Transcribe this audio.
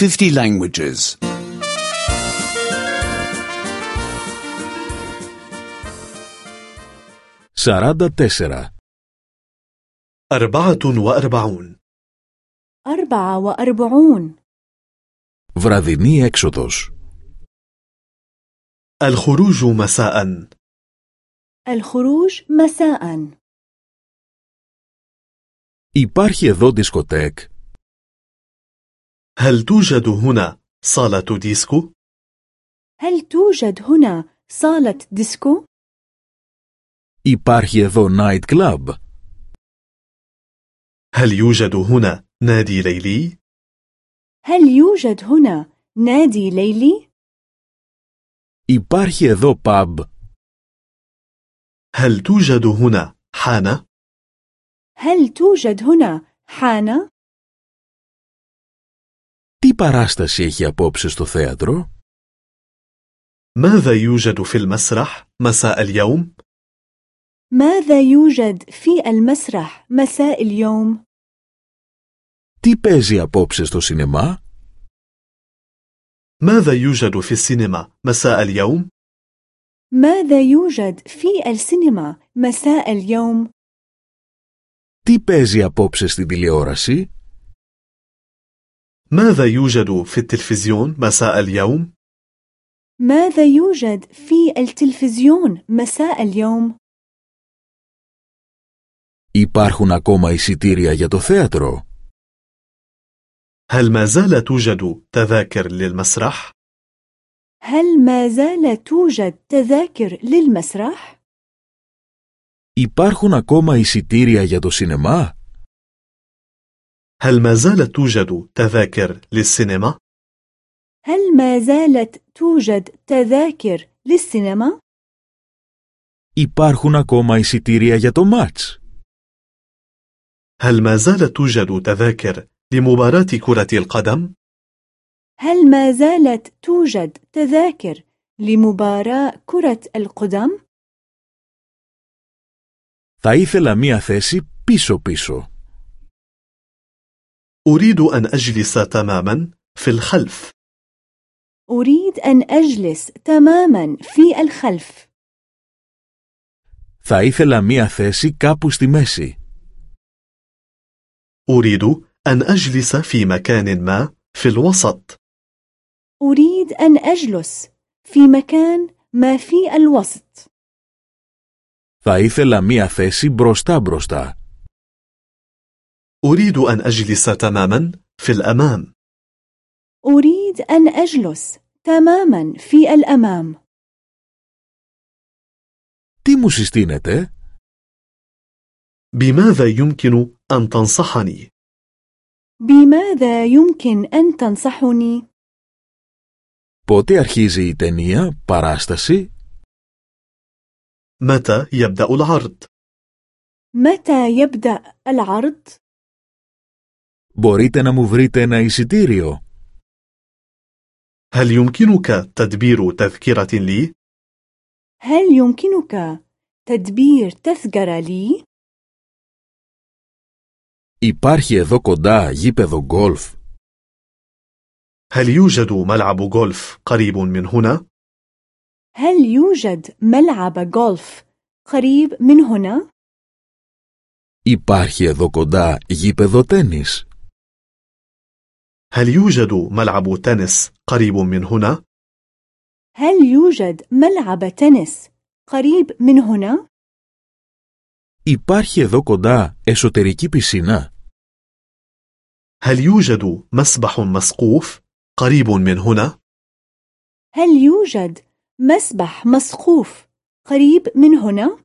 50 languages. 44 أربعة وأربعون أربعة وأربعون Βραδινή έξοδος الخروج مساء الخروج مساء Υπάρχει εδώ δισκοτέκ هل توجد هنا صالة ديسكو؟ هل توجد هنا صالة ديسكو؟ Υπάρχει εδώ night club هل يوجد هنا نادي ليلي؟ هل يوجد هنا نادي ليلي؟ Υπάρχει εδώ pub هل توجد هنا حانة؟ هل توجد هنا حانة؟ Τι παράσταση έχει απόψε στο θέατρο ماذا يوجد في المسرح مساء اليوم؟ ماذا يوجد في المسرح مساء اليوم؟ Τι παίζει απόψε στο σινεμά ماذا يوجد في السينما مساء اليوم؟ ماذا يوجد في السينما مساء اليوم؟ Τι παίζει απόψε στην τηλεόραση ماذا يوجد في التلفزيون مساء اليوم؟ ماذا يوجد في التلفزيون مساء اليوم؟ Υπάρχουν ακόμα εισιτήρια για το θέατρο هل ما زال توجد تذاكر للمسرح؟ هل ما زال توجد تذاكر للمسرح؟ Υπάρχουν ακόμα εισιτήρια για το σινεμά هل ما زالت توجد تذاكر للسينما؟ هل ما زالت توجد تذاكر للسينما؟ Υπάρχουν ακόμα εισιτήρια για το μάτς هل ما زالت توجد تذاكر لمباراة كرة القدم؟ هل ما زالت توجد تذاكر لمباراة كرة القدم؟ Θα ήθελα μία θέση πίσω-πίσω. أريد أن أجلس تماما في الخلف أريد أن أجلس تماما في الخلف Θα ήθελα μία θέση κάπου στη μέση. أريد أن أجلس في مكان ما في الوسط أريد أن أجلس في مكان ما في الوسط Θα ήθελα μία θέση μπροστά-μπροστά. أريد أن أجلس تماما في الأمام أريد أن أجلس تماما في الأمام Τι μου συστήνετε? بماذا يمكن أن تنصحني؟ بماذا يمكن أن تنصحني؟ Πότε αρχίζει η ταινία, παράσταση? متى يبدأ العرض؟ متى يبدأ العرض؟ Μπορείτε να μου βρείτε ένα εισιτήριο. هل يمكنك تدبير تذكرة لي؟ هل يمكنك تدبير تذكرة لي؟ Υπάρχει εδώ κοντά γήπεδο γκολφ. هل يوجد ملعب غولف قريب من هنا؟ هل يوجد ملعب غولف قريب من هنا؟ Υπάρχει εδώ κοντά γήπεδο τένις. هل يوجد ملعب تنس قريب من هنا؟ هل يوجد ملعب تنس قريب من هنا؟ Υπάρχει εδώ κοντά εσωτερική πισίνα. هل يوجد مسبح مسقوف قريب من هنا؟ هل يوجد مسبح مسقوف قريب من هنا؟